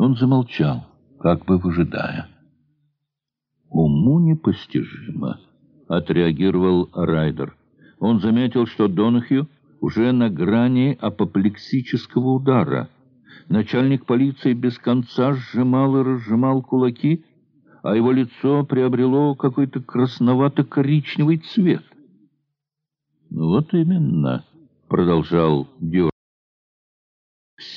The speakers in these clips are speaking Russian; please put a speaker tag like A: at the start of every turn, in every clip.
A: Он замолчал, как бы выжидая. «Уму непостижимо», — отреагировал Райдер. Он заметил, что Донахью уже на грани апоплексического удара. Начальник полиции без конца сжимал и разжимал кулаки, а его лицо приобрело какой-то красновато-коричневый цвет. «Вот именно», — продолжал Дюр.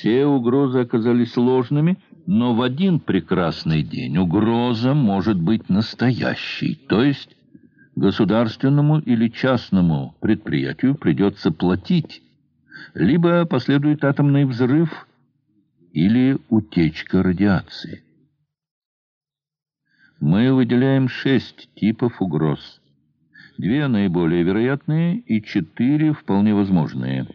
A: «Все угрозы оказались ложными, но в один прекрасный день угроза может быть настоящей, то есть государственному или частному предприятию придется платить, либо последует атомный взрыв или утечка радиации. Мы выделяем шесть типов угроз. Две наиболее вероятные и четыре вполне возможные.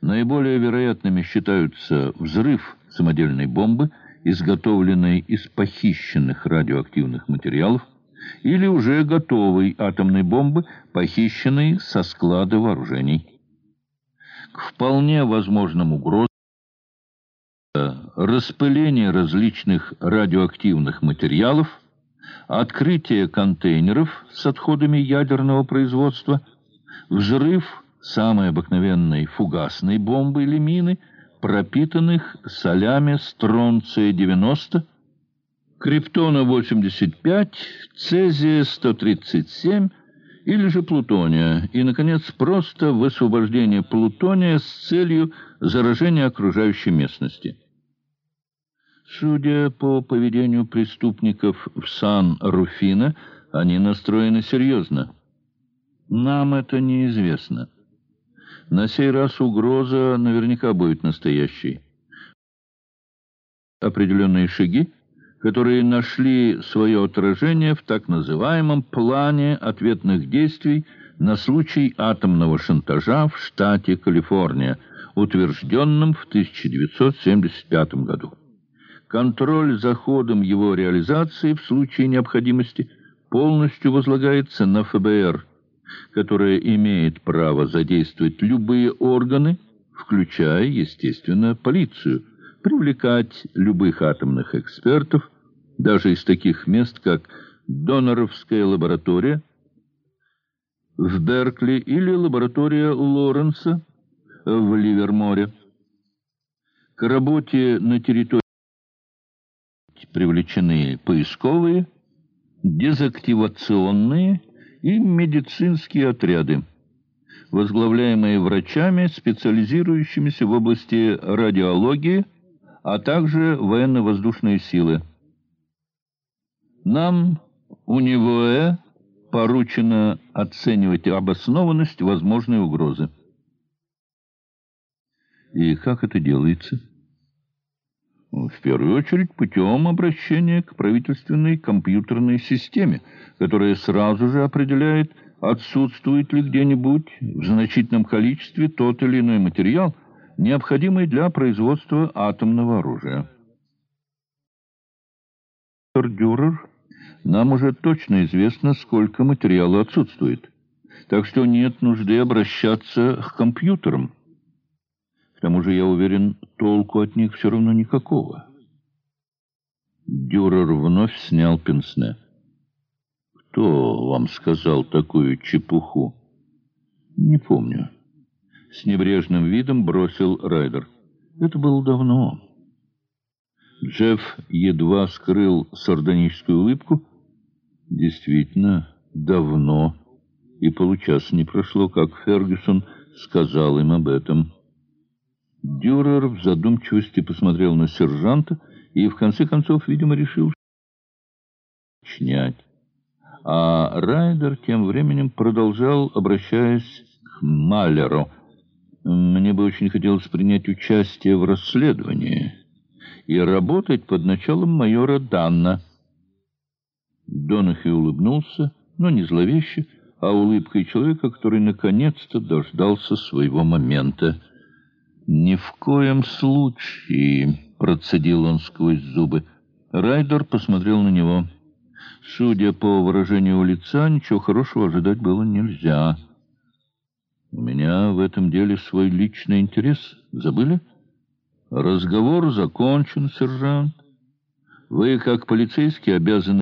A: Наиболее вероятными считаются взрыв самодельной бомбы, изготовленной из похищенных радиоактивных материалов, или уже готовой атомной бомбы, похищенной со склада вооружений. К вполне возможным угрозам распыление различных радиоактивных материалов, открытие контейнеров с отходами ядерного производства, взрыв самой обыкновенной фугасной бомбы или мины, пропитанных солями стронция-90, криптона-85, цезия-137 или же плутония, и, наконец, просто высвобождение плутония с целью заражения окружающей местности. Судя по поведению преступников в Сан-Руфино, они настроены серьезно. Нам это неизвестно. На сей раз угроза наверняка будет настоящей. Определенные шаги которые нашли свое отражение в так называемом плане ответных действий на случай атомного шантажа в штате Калифорния, утвержденном в 1975 году. Контроль за ходом его реализации в случае необходимости полностью возлагается на ФБР, которое имеет право задействовать любые органы, включая, естественно, полицию, привлекать любых атомных экспертов, даже из таких мест, как Доноровская лаборатория в Беркли или лаборатория Лоренса в Ливерморе. К работе на территории привлечены поисковые, дезактивационные и медицинские отряды, возглавляемые врачами, специализирующимися в области радиологии, а также военно-воздушные силы. Нам, у него э, поручено оценивать обоснованность возможной угрозы. И как это делается? В первую очередь путем обращения к правительственной компьютерной системе, которая сразу же определяет, отсутствует ли где-нибудь в значительном количестве тот или иной материал, необходимый для производства атомного оружия. Дюрер, нам уже точно известно, сколько материала отсутствует, так что нет нужды обращаться к компьютерам. К тому же, я уверен, толку от них все равно никакого. Дюрер вновь снял пенсне. «Кто вам сказал такую чепуху?» «Не помню». С небрежным видом бросил Райдер. Это было давно. Джефф едва скрыл сардоническую улыбку. Действительно, давно. И получаса не прошло, как Фергюсон сказал им об этом. Дюрер в задумчивости посмотрел на сержанта и, в конце концов, видимо, решил снять. А Райдер тем временем продолжал, обращаясь к Малеру — мне бы очень хотелось принять участие в расследовании и работать под началом майора Данна. Донахи улыбнулся, но не зловеще, а улыбкой человека, который наконец-то дождался своего момента. «Ни в коем случае», — процедил он сквозь зубы. Райдер посмотрел на него. Судя по выражению лица, ничего хорошего ожидать было нельзя. У меня в этом деле свой личный интерес. Забыли? Разговор закончен, сержант. Вы, как полицейский, обязаны